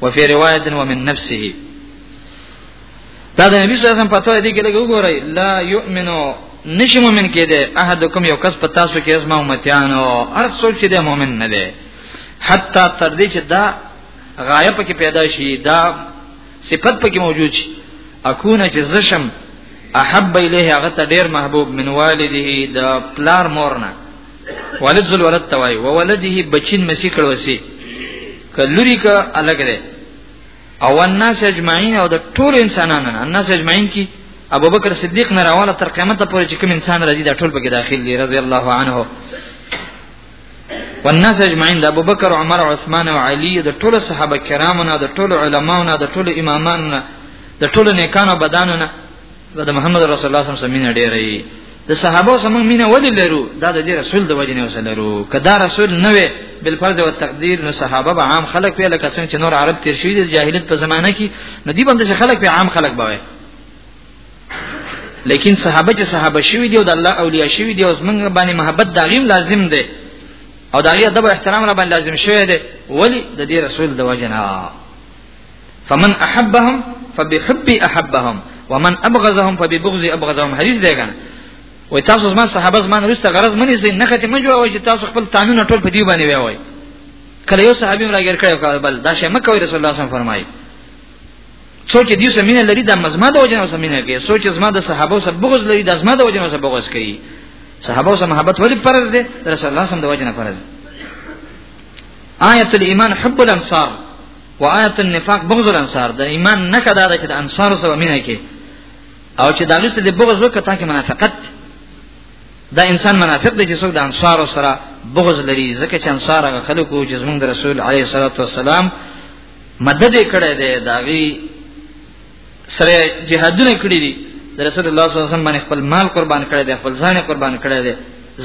وفي روايه ومن نفسه دا د نبی صلی الله علیه وسلم په توګه دی کې لګو ګورای لا یؤمنو نشي مؤمن کېده احدکم یو کس په تاسو کې اسما امتیانو هر څوک چې د مؤمن نه دی حتی تر دې چې دا غایب کې پیدا شي دا صفت پکې موجود شي اكون چې زشم احب الیه هغه ته ډیر محبوب من والده د پلار مورنه والد ذل ولد توای او ولده بچین مسی کړوسی کلوری کا الګ ده او الناس اجمعین او د ټول انسانانو الناس اجمعین کی ابو بکر صدیق نه راواله تر قیامت پورې چې کوم انسان راځي دا ټول به داخل دی رضی الله عنه والناس اجمعين د ابوبکر عمر عثمان او علي د ټولو صحابه کرامو نه د ټولو علماو نه د ټولو امامانو نه د ټولو نیکانو بدانو نه د محمد رسول الله صلی الله علیه وسلم ډیرې د صحابه سم مینه ولې لرو دا د رسول د وجنه وسله لرو کدا رسول نه وي بل فرض او تقدیر نو صحابه به عام خلک وی لکه څنګه چې نور عرب تیر شوی د جاهلیت په زمانه کې ندی باندې خلک به عام خلک باوي لیکن صحابه چې صحابه شوی دی او د الله اولیاء شوی دی او زمونږ باندې محبت دا غیم لازم دی او دا غي ادب احترام را باندې لازم شوی دی ولی د دې رسول د وجنا فمن احبهم فبحب احبهم ومن ابغضهم فببغض ابغضهم حدیث دی کنه و تاسو زما صحابه زما رسته غرض منی زین نه کته مجو او چې تاسو خپل قانون ټول په دی باندې وای کله یو صحابي راګر کړو بل دا شی مکه رسول الله صلی الله علیه وسلم فرمایي سوچ دې سره مینه لري د مزما د وجنه سره مینه کوي سوچ زما د صحابه سره بغض لري د زما د وجنه سره بغض کوي صحابه سره محبت ولې فرض دي رسول الله سم د وجنه فرض آیت الايمان حب الانصار وآیت النفاق بغض الانصار د ایمان نه کدا چې د انصار سره مینه کوي او چې دالو سره د بغض وکړه تاکي منافقت دا انسان منافق دی چې څوک د انصار سره بغض لري ځکه چې انصار هغه خلکو چې زمونږ رسول عليه الصلاه والسلام مدد کړی دی داغي سره جهادونه کړی دي د رسول الله صلی الله علیه وسلم باندې خپل مال قربان کړی دی خپل ځان قربان کړی دی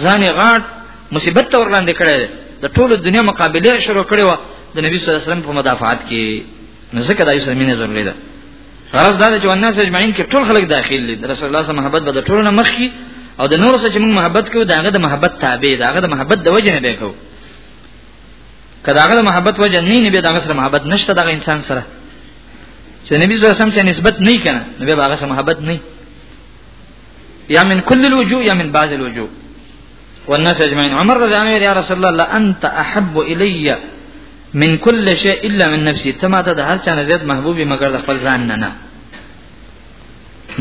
ځان غاټ مصیبت تور لاندې کړی دی د ټولو دنیا مقابله شروع کړې و د نبی صلی الله علیه وسلم په مدافعات کې نو ځکه دا یو سره مینه ضروري ده غرض دا چې الناس اجمعین کې ټول خلک داخل دي رسول الله صلی الله علیه وسلم محبت به د ټولو نه مخکي او د نور سره چې موږ محبت کوو داغه د محبت تابع داغه د محبت د وجه نه به کوو کدا هغه محبت وجه نه نه به دغه سره محبت نشته دغه انسان سره چې نبی صلی الله علیه وسلم سره نسبت نه کنه نو به هغه سره محبت نه یا من کل الوجوه یا من بعض الوجوه والناس اجمعين عمر رضي الله عنه يا رسول الله لا انت احب الي من كل شيء الا من نفسي تما ته د هر چا نزيد محبوبي مگر د خپل ځان نه نه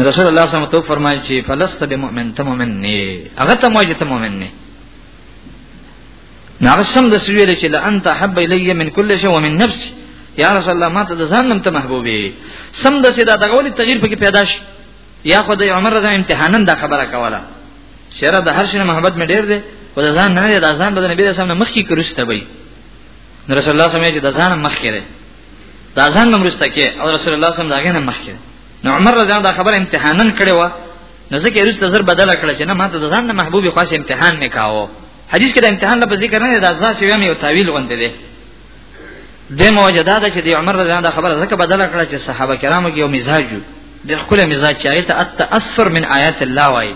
رسول الله صلی الله علیه وسلم فرمایي چې فلست بمؤمن ته مؤمن نه هغه ته موجه ته مؤمن نه ناغه سم د سویل چې لانت حب الی من کل شی ومن نفسی یا رسول الله ما ته ځان نم ته محبوبي سم د سیدا دغه ولې تغییر پکې پیدا شي یا خو د عمر رضا امتحانن دا خبره کوله شهره د هر شي محبت مې ډیر دی او د ځان نه د ځان بدن نبی رسول الله مخکې کرسته وي رسول الله سمې چې د ځان مخکې دی د ځان نمرسته کې او رسول الله سم داګه نه مخکې نو عمر رضا دا خبره امتحانن کړې و نو ځکه رسته زر بدل کړ چې نه ما ته د ځان نه محبوبي خاص امتحان مې کاوه حدیث کې د امتحان لپاره ذکر نه دی دا ځکه چې یو تعویل غونډه دی د موجدا ده چې د عمر رضی الله خبره زکه بدل کړه چې صحابه کرامو کې یو مزاج د خپل مزاج چاهي ته التاثر من آیات الله وای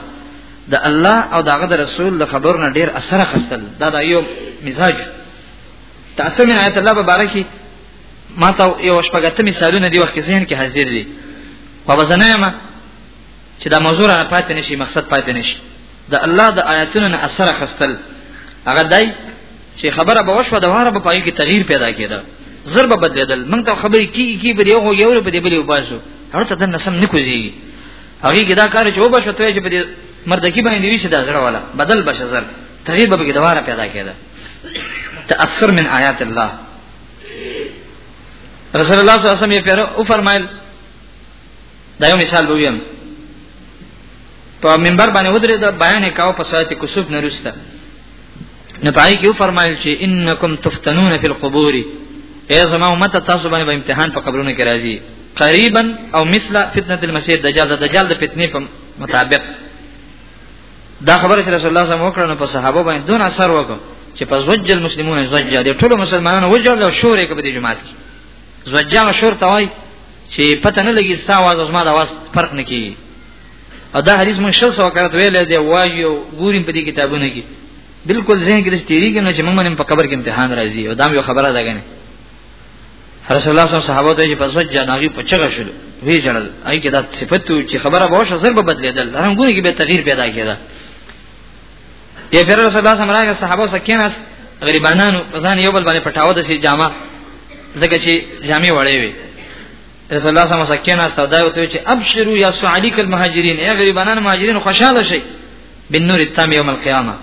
د الله او دغه د رسول د خبر نه ډیر اثر خستل دا د یو مزاج تاثر من آیات الله مبارکي ما ته یو شپږته مثالونه دی وخت ذهن کې حاضر دي په وزنه ما چې دا موضوع را پاتې نشي مقصد پاتې نشي د الله د آیاتونو نه اثر خستل هغه دای چې خبره به وشو د واره په پای کې تغییر پیدا کېده ضرب بدلیدل موږ ته خبرې کیږي کی بری یو یو په دې بلی وباسو هر ته د نسم نکوزي هغه کې دا کار چې وباسو ته چې په دې مردکی باندې وی چې دا زړه والا بدل بشه زر تغییر به کې دواره پیدا کېده تاثر من آیات الله رسول الله صلی الله علیه وسلم یې پیرو او فرمایل دا یو مثال ویم په منبر باندې ودرې دا بیان کاو په سایت کسب نه رسته نه پای کې فرمایل چې انکم تفتنون فی القبور ای زما امت تاسو باندې امتحان په قبرونو کې راځي قریبا او مثل فتنه المسیح دجال د دجال د فتنې په مطابق دا خبره چې رسول الله صلی الله علیه وسلم په صحابه باندې دون اثر وکړ چې په زوج المسلمون زوج دي ټول مسلمانانو وجل او شورې کې په دې جماعت کې زوجه شور ته وای چې پته نه لګي ستا आवाज او زما د आवाज فرق نه کیږي او دا حدیث مونږ شل سو کرت ویل دی وایو ګوریم په دې کتابونو کې بالکل ذهن کې تیری کې نه چې مونږ په قبر کې امتحان راځي او دا یو خبره ده غنه رسول الله صلی الله علیه وسلم صحابه ته په سوچ جناغي په چغه شول وی جړل اې کې دا صفته چې خبره به وشه سر به بدلیدل هرنګونه کې به تغییر پیدا کېده یې پیر رسول الله سم راغی صحابه سکیناس غریبانانو ځان یو بل باندې پټاو د سي جامه زګه چې جامې وړې وي رسول الله سم سکیناس او دا وته چې ابشروا یا سعلیک المهاجرین یا غریبانان مهاجرین خوشاله شي بالنور التام یوم القیامه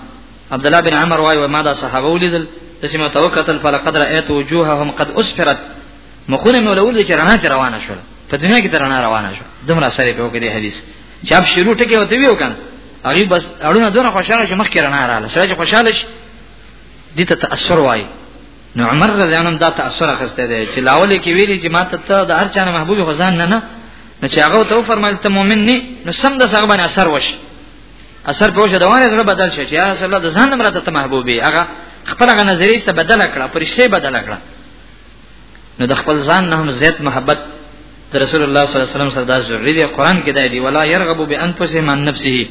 عبد الله بن عمر وای و ما دا صحابه ولیدل د سیمه توکتل فلقد رأیت وجوههم قد اسفرت مخونه مولول چې رڼا روانه شول په دنیا کې ترانه روانه شو دومره سره په کې حدیث چې اب شروع ټکی وته ویو کنه هغه بس اړونه دونه خوشاله چې مخکې رانه رااله سره چې خوشاله شي دي ته تاثر وای نو عمر رضی الله عنه دا تاثر اخسته دی چې لاول کې ویلي چې ما ته ته د هر چا نه محبوب غزان نه نه نو چې هغه ته فرمایل ته مؤمن نه نو سم د سره باندې اثر وش اثر په وجه دوانه سره بدل شي چې یا رسول الله د ځان نه مرته ته محبوبي هغه خپل هغه نظریه څه بدل کړه پرشته بدل کړه نو د خپل ځان نه هم زیات محبت د رسول الله صلی الله علیه وسلم سره دا ضروری دی قران کې دا دی ولا يرغب بانفسه من نفسه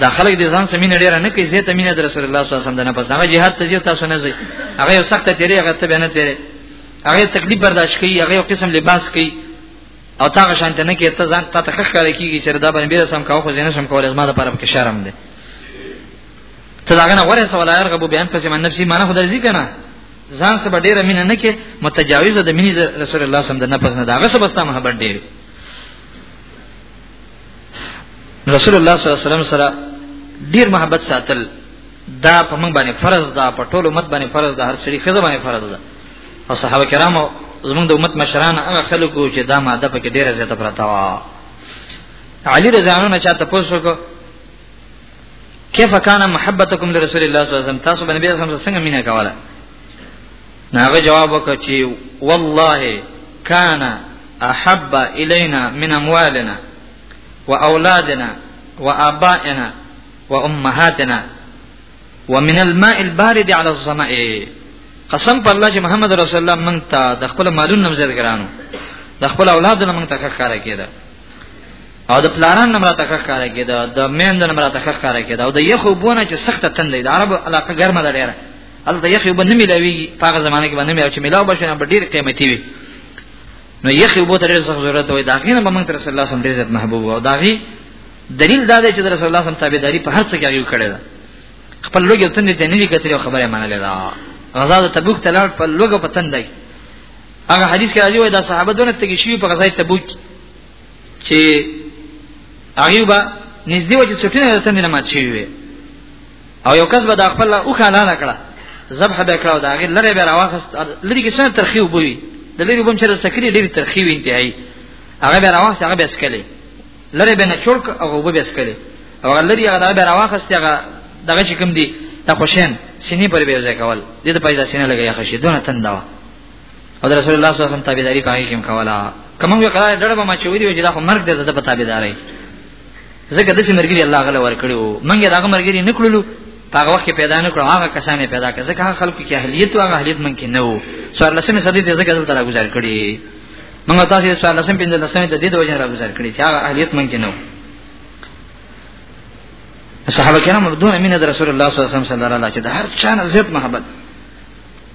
دا خلک د ځان سمینه ډیره نه کوي زیاته مینه د رسول الله صلی الله علیه وسلم نه پس هغه jihad ته جوړ تاسو نه ځي هغه یو سخت تیری هغه ته نه تیری هغه تکلیف برداشت کوي هغه یو قسم لباس کوي او تا غشان ته نه کې ته ځان ته تخخ کوي کیږي چې دا باندې بیره سم کاوه خو زینه سم کولای زما د پاره کې شرم دی ته دا غنه غره سوال هر غبو بیان پسې من نفسي معنی خدای ذکر نه ځان سره ډیره مینه نه کې متجاوز د مینې رسول الله صم د نفس نه داغه سره بستا محبت ډیر رسول الله صلی الله علیه وسلم سره ډیر محبت ساتل دا په موږ باندې فرض ده په ټول امت باندې فرض ده هر سړي خزه باندې فرض ده او صحابه کرامو زموږ د امت مشران هغه خلکو چې دا ماده پکې ډیره زیاته پرتا و علي رضی الله عنه چاته پوښتنه کیف کان محبتکم لرسول الله صلی الله علیه وسلم تاسو باندې بیا سم څنګه مینه کوله ناغه جواب وکړ چې والله کان احب الینا من اموالنا واولادنا وابائنا وامهاتنا ومن الماء البارد على الظمأ قسم په الله چې محمد رسول الله مونږ ته د خپل مالونو نمزد ګرانو د خپل اولادونو مونږ ته ښه کار کېده او د پلاران نمبر ته ښکارا کېده د مین د نمبر ته ښکارا کېده او د یخو بونه چې سخته تند دی د عربو علاقه ګرمه ده ډیره هلته یخو بونه ملوي په هغه زمانه کې باندې ملوي چې ملاو بشنه په ډیر قیمتي وي نو یخو بو تر څه ضرورت وي دا غینه به موږ تر رسول الله صلی الله علیه وسلم محبوب او دا غي دلیل دا دی چې رسول الله صلی الله علیه وسلم تابعداري په هر څه کې یو کړی ده خپل لوګي تند ته نه وی کتلی خبره منلې ده غزا د تبوک تلل په لوګو په تند دی هغه حدیث کې راځي وای دا صحابه دونه تګي شي په غزای تبوک چې هغه به نږدې و چې څټونه د تندې مات شي وي او یو کس به د خپل او خاله نه کړه ذبح به کړو دا غیر لری به راوخست لری کې څنګه ترخی وبوي د لری بم چر سکري ډیر ترخی وي انتهایی هغه به راوخست هغه به سکلی لری به نه چورک او وبو به سکلی او لری هغه به راوخست هغه دغه چې کوم دی تا خوشین سینې پر به ځای کول دې ته پیدا سینې لګیا خشي دونه تندا او د رسول الله صلی الله علیه وسلم تابعداري پای کې کولا کومه یو قرار ډړ به ما چې ویلو چې دا خو مرګ دې د تابعداري زګه د سیمرګری الله غل ور کړو منګه دا مرګری نکړلو هغه وخت پیدا نکړو هغه کسانې پیدا کړ ځکه هغه خلکو کې اهلیت او اهلیت من کې نه وو سوار لسمه صدې دې زګه دلته راګزار کړي موږ تاسو سوار لسمه پنځه لسمه د دې د وجه راګزار کړي چې هغه اهلیت من کې نه وو صحابه کرام دون امین رسول الله صلی الله علیه وسلم سره چې د هر چا نه زیات محبت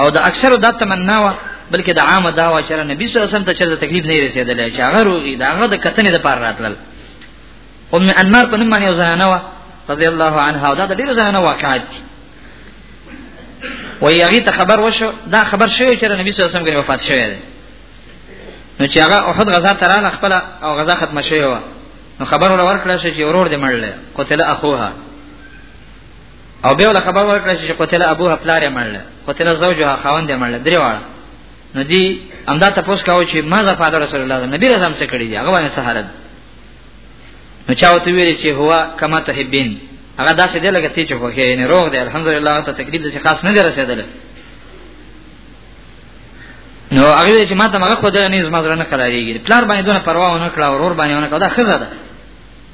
او د اکثر د تمنا وا بلکې د عام دا وا چې نبی صلی الله علیه وسلم ته چې تکلیف نه رسیدل چې هغه روغي دا هغه د کتنې د پار راتلل ام انمار په نوم باندې زنانه وا رضی الله عنها دا د ډیرو زنانه واقعات دي وای هغه ته خبر وشو دا خبر شوی چې نبی صلی الله علیه وسلم وفات شوی دی نو چې هغه احد غزا تراله خپل او غزا ختم شوی و نو خبر ور ورکړل شي چې ورور دې مړل قتل اخوها او به ول خبر ورکړ چې قتل ابو حفلار یې مړل قتل زوجها خاوند یې مړل درې واړه نو دی امدا تاسو کاو چې ما ز فادر رسول الله نبی رسول الله کړی دی هغه باندې سهارت نو چاو ته ویل چې هوا کما تحبین هغه داسې دی لکه تی چې خو یې نه روغ دی الحمدلله ته تکلیف دې خاص نه درسېدل نو هغه چې ما ته مغه خدای نه زما زړه نه قراریږي پلار باندې دونه پروا ونه کړه ورور باندې ونه کړه دا خزه ده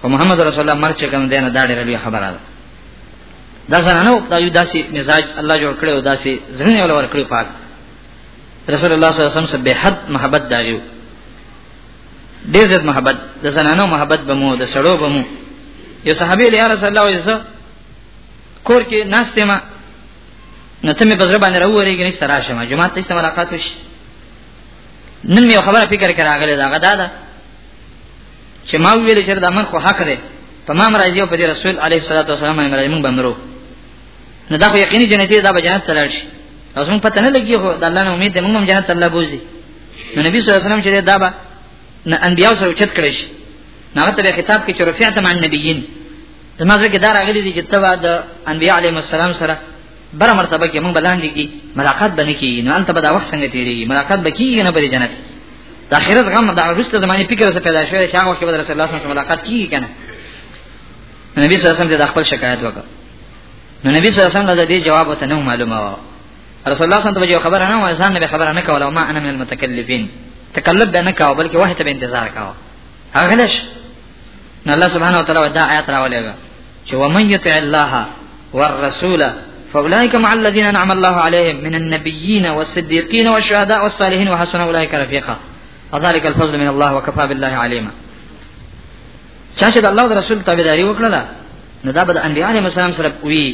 خو محمد رسول الله مرچ کوم دینه دا ډېر لوی خبره ده دا څنګه نو دا یو داسې مزاج الله جوړ کړی او داسې زړه ولور کړی پاک رسول الله صلی الله علیه وسلم سره به حد محبت دایو ډېر زیات محبت د زنانو محبت بمو د سړو بمو یو صحابي له رسول الله علیه وسلم کور کې ناشته ما نته مې بزر باندې راوورېږي نشته راشه ما جمعه ته ملاقات وشي نن مې خبره فکر کراغله دا غدا ده چې ما ویل چې دا من خو حق دی په ما مرضی او په رسول علیه الصلاۃ والسلام باندې مرضی موږ بمرو نو دا خو یقیني جنت دی دا به جنت تلل شي او څنګه پته نه لګي خو د الله نه امید دی موږ هم جنت ته الله بوزي نو نبی صلی الله علیه وسلم چې دا به نه انبیاء سره چت کړی شي نو هغه ته خطاب کې چې رفعت مع النبیین زما زړه کې دا راغلي دي چې تبا د انبیاء علیهم السلام سره بر مرتبه کې موږ بلاندې کې ملاقات باندې کې نو انت به دا وخت څنګه تیریږي ملاقات به کیږي نه په جنت د اخرت غم د رسته زمانه فکر سره پیدا شوی چې هغه کې به رسول الله صلی الله علیه وسلم ملاقات کیږي کنه نبی صلی الله علیه وسلم د خپل شکایت وکړ نو نبی صلی الله علیه وسلم د دې جواب ته نه معلومه و رسول الله صلی الله علیه وسلم خبره نه و ځان نه خبره نه کوله ما انا من المتکلفین تکلف به نه کاوه بلکې وه ته به انتظار کاوه هغه لش نو الله سبحانه وتعالى دا آیات راولېږه چې ومن یطع الله والرسول فاولئک مع الذين انعم الله عليهم من النبيين والصديقين والشهداء والصالحين وحسن اولئک رفیقا وذلك الفضل من الله وكفى بالله عليما چا چې د الله او رسول تابعداري وکړه نو دا به د انبیاء علیهم السلام سره وی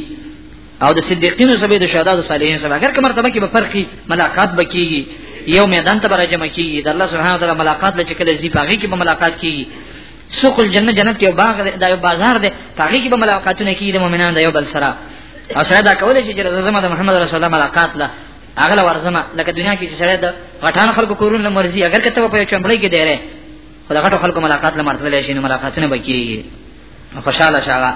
او د صدیقینو سره د شهدا او صالحین سره اگر کوم مرتبه کې به فرقي ملاقات بکیږي یو میدان ته راجمع کیږي د الله سبحانه وتعالى ملاقات لچ کله زی پاږي کې به ملاقات کیږي سوق الجنه جنت یو باغ دی دا یو بازار دی هغه کې به ملاقاتونه کیږي د مؤمنانو د یو بل سره او سره دا کولای شي چې زما د محمد رسول الله ملاقات لا اغله ورزمه لکه دنیا کې چې سره د غټان خلکو کورونه مرزي اگر کته په چمړی کې دی خو دغه خلکو ملاقات لمر تللی شي نو ملاقاتونه بکیږي خوشاله شاغه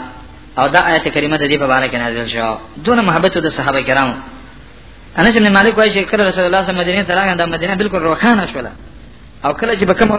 او دا آیت کریمه د دې په اړه کې نازل شو دونه محبت د صحابه کرامو انس بن مالک وایي چې کله رسول الله صلی الله علیه وسلم مدینه ته راغی دا مدینه بالکل روښانه شوله او کله چې بکم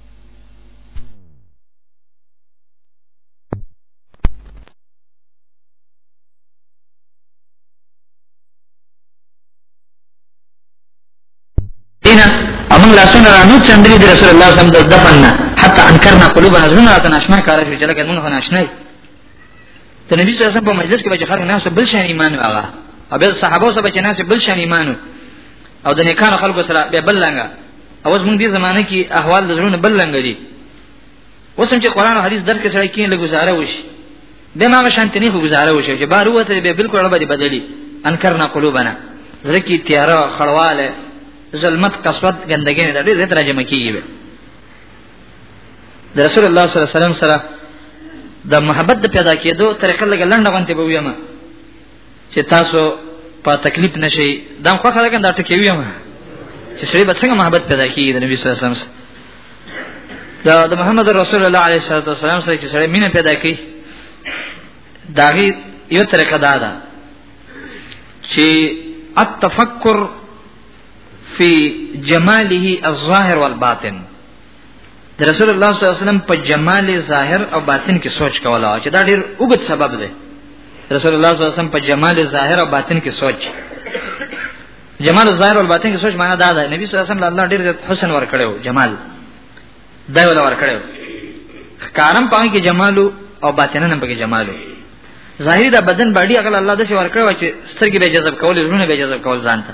لاسونه رانو چندري د رسول الله صلی الله علیه وسلم دفننا حتی انکرنا قلوبنا زړونه ته ناشنا کار شو چې لکه موږ ناشنا ته نبی صلی الله علیه وسلم په مجلس کې چې خلک ناس بل شان ایمان واغه او بل صحابه سره چې ناس بل شان ایمان او د نیکانو خلکو سره به بل لنګه اوس موږ دې زمانه کې احوال د زړونو بل لنګ دي وسم چې قران او حديث درک سره کین له گزاره وشي به ما شانت نه خو گزاره وشي چې بار وته به بالکل اړه بدلی بدلی انکرنا قلوبنا زرکی تیار خړواله ظلمت قسوت ګندګي نه دې زه ترجمه کیږي به د رسول الله صلی الله علیه وسلم سره د محبت د پیدا کېدو طریقه لګ لنډه غونته به ویمه چې تاسو په تکلیف نشي دا خو خلک دا ټکی ویم چې سړي به څنګه محبت پیدا کیږي د نبی صلی الله علیه وسلم دا د محمد رسول الله علیه الصلاه والسلام سره چې سړي مینه پیدا کړي داغي یو طریقه دا ده چې التفکر فی جماله الظاهر والباطن د رسول الله صلی الله علیه وسلم په جمال ظاهر او باطن کې سوچ کوله چې دا ډیر وګت سبب دی رسول الله صلی الله علیه وسلم په جمال ظاهر او باطن کې سوچ جمال ظاهر او باطن کې سوچ معنا دا ده نبی صلی الله علیه وسلم الله ډیر حسن ور کړو جمال دا ول ور کړو کارم پای کې جمال او باطن هم پکې جمال ظاهری دا بدن باډي اغل الله د څه ور کړو چې سترګې به جذب کول زړونه به جذب کول ځانته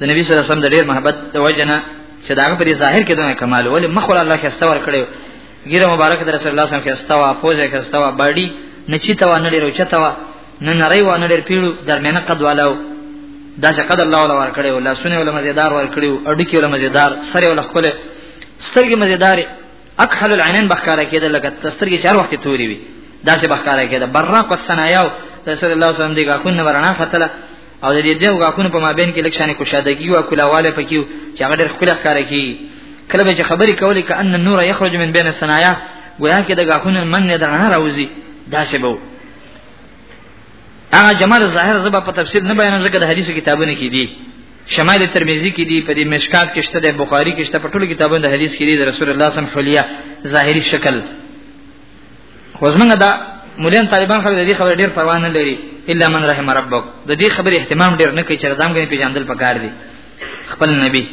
د نبی صلی الله علیه وسلم د ډیر محبت د وجنه چې دا په ظاهر کې دونه کمال ولې مخ ول الله خسته ور کړو ګیره مبارک در رسول الله صلی الله علیه وسلم خسته وا پوزه خسته وا باډي نچیتا و نه لرو چتا و نه نری و نه لر پیړو درمیانه قد والو دا چې قد الله ولا ور کړو الله سونه ولا مزیدار ور کړو اډو کې ولا مزیدار سره ولا خپل سترګې مزیدار اکحل العینین بخکاره کېده لکه سترګې چار وخت توري وي دا چې بخکاره کېده براق والثنایا رسول الله صلی الله علیه وسلم دغه کو نه ورنا فتله او د دې دوه غاښونو په مابین کې لکه شانې کوشادګي او کلاواله پکې چې هغه ډېر خپل ښکار کی کله به چې خبرې کولې کأن النور یخرج من بین الصنایا گویا کې د غاښونو من نه درنه راوځي دا څه به هغه جمال ظاهر زبا په تفسیر نه بیان ځکه د حدیثو کتابونه کې دي شمال ترمذی کې دي په دې مشکات کې شته د بخاری کې شته په ټولو کتابونو د حدیث کې دي د رسول الله صلی الله علیه وسلم ظاهری شکل خو زمونږ دا مولان طالبان خو دې خبرې ډېر پروا نه لري الا من رحم ربک د دې خبرې اهتمام ډېر نه کوي چې ردام غني پیژندل پکار دي خپل نبی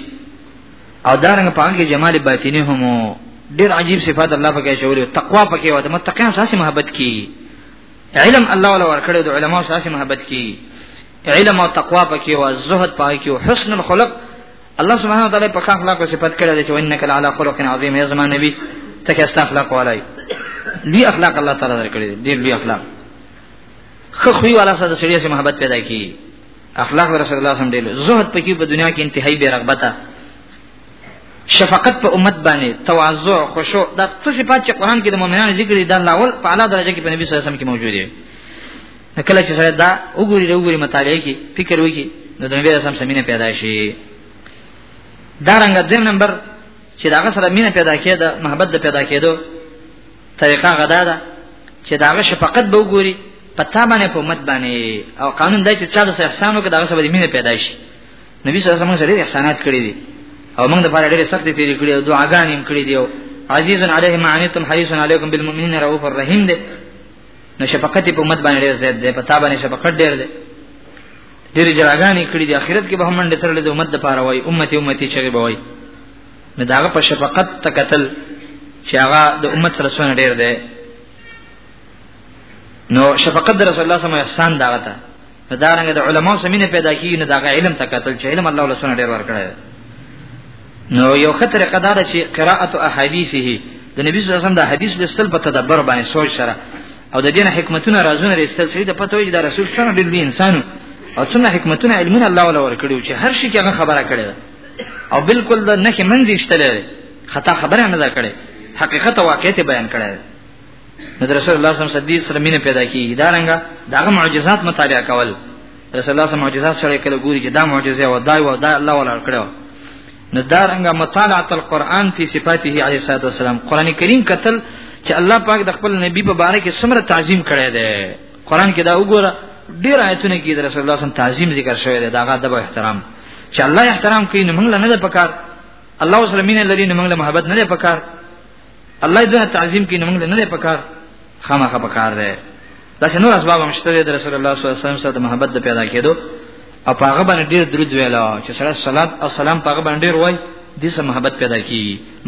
او دارنګ پام کې جمال باطینی هم ډېر عجیب صفات الله پکې شوړي تقوا پکې و د متقین ساسي محبت کی علم الله ولا ورکړي د علماو ساسي محبت کی علم او تقوا پکې و زهد پکې و حسن الخلق الله سبحانه وتعالى په خاص اخلاق صفات کړی دی چې انک علی خلق عظیم یا زمان نبی ته کې است اخلاق ولای لوی اخلاق الله تعالی درکړي دی ډیر لوی اخلاق خو خوې والا سره سړي سره محبت پیدا کی اخلاق رسول الله سم ډیر زهد پکې په دنیا کې انتهایی بے رغبته شفقت په امت باندې تواضع خشوع دا څه صفات چې قران کې د مؤمنانو ذکر دي دا لاول په اعلی درجه کې په نبی صلی الله علیه وسلم کې موجود دي کله چې سره دا وګوري وګوري مطالعه کې فکر وکړي نو د نبی رسول سمینه پیدا شي دا رنګ د نمبر چې داغه سره مینه پیدا کېده محبت د پیدا کېدو طریقه غدا ده چې داغه شفقت به وګوري پتا باندې په مت باندې او قانون دای چې چا د احسان وکړ داغه سره مینه پیدا شي نبی صلی الله علیه وسلم سره احسانات کړی دي او موږ د پاره ډېر سخت تیری کړی او دعاګانې کړې دي او عزیز علیه معنیتم حریص علیکم بالمؤمنین رؤوف الرحیم دي نو شفقت په امت باندې ډېر زیات دی په تا باندې شفقت ډېر دی ډېر جراګانې کړې دي اخرت کې به هم منډه ترلې د امت د پاره وای امتي امتي چغې به وای نو داغه په شفقت تکتل چې هغه د امت سره څونه ډېر دی نو شفقت رسول الله صلی الله علیه وسلم احسان داغه ته دارنګه د علماو سمینه پیدا کیږي نه دا علم تکتل چې علم الله ولسونه ډیر ورکړي نو یو خطر قدار چې قراءت احادیثه د نبی صلی الله علیه وسلم د حدیث لستل په تدبر باندې سوچ سره او د دین حکمتونه رازونه رسل سړي د پته وي د رسول څنګه ډیر لوی انسان او څنګه حکمتونه علمونه الله ولا ورکړي چې هر شي کې خبره کړي او بالکل د نخې منځ یشتلې خطا خبره نه ده کړې حقیقت او واقعیت بیان کړي نو رسول الله صلی الله علیه وسلم صدیق سره مینه پیدا کیږي دا رنګه داغه معجزات مطالعه کول رسول الله صلی معجزات سره کله ګوري چې دا معجزه و دا و دا الله ولا کړو نو دا رنګه مطالعه القرآن فی صفاته علیه الصلاه والسلام قران کریم قتل چې الله پاک د خپل نبی په باره کې څومره تعظیم کړی دی قران کې دا وګوره ډیر آیتونه کې د رسول الله صلی تعظیم ذکر شوی دی داغه ادب او احترام چې الله احترام کوي نو موږ نه ده پکار الله وسلمین لري نو موږ محبت نه ده پکار الله دې تعظیم کینې موږ نه پکار خامخا پکار دی دا چې نور اسباب هم شته د رسول الله صلی الله علیه وسلم سره د محبت د پیدا کېدو او هغه باندې ډېر درود ویلا چې سره صلوات او سلام هغه باندې ډېر وای د سم محبت پیدا کی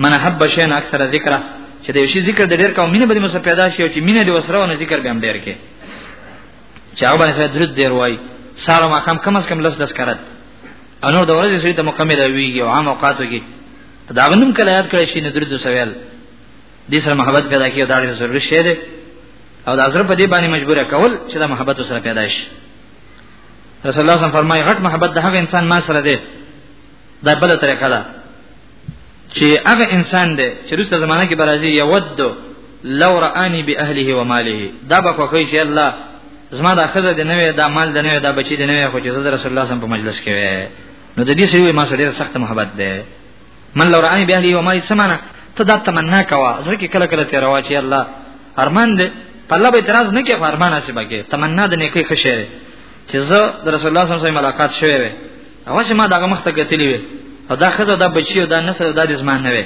من حب شین اکثر ذکر چې د شي ذکر د ډېر کوم مینه به مسه پیدا شي چې مینه د وسره ونه ذکر به هم ډېر کې چې هغه باندې سره درود ډېر وای ساره ما کم کم از کم لس لس کرت انور د ورځې سړي ته مکمل ویږي او عام اوقاتو کې دا غنم کله یاد کړی شي نه درته سوال دې سره محبت پیدا کیږي دا ډېر ضروري شی دی او دا زړه په دې باندې مجبور کول چې دا محبت سره پیدا شي رسول الله صلی الله علیه وسلم فرمایي غټ محبت د هغه انسان ما سره دی دا بل طریقه ده چې هغه انسان دی چې روسته زمانہ کې برازي یود لو رآنی به اهله و ماله دا به کوی چې الله زما دا خزه دی نه دا مال دی نه دا بچی دی نه خو چې رسول الله صلی الله علیه وسلم په مجلس کې وي نو د دې سړي ما سره ډېر سخت محبت ده من لو رأني بأهلي وما يسمعنا ته دا تمنا کوا زړه کې کله کله تیر واچي الله ارمان دې په الله به اعتراض نه کې ارمان اسی بګه تمنا د نیکي خوشې چې زه د رسول الله صلی الله علیه وسلم ملاقات شوې وې او چې ما دغه مخ ته کتلې وې او دا خزه دا بچي او دا نسل دا د زمان نه وې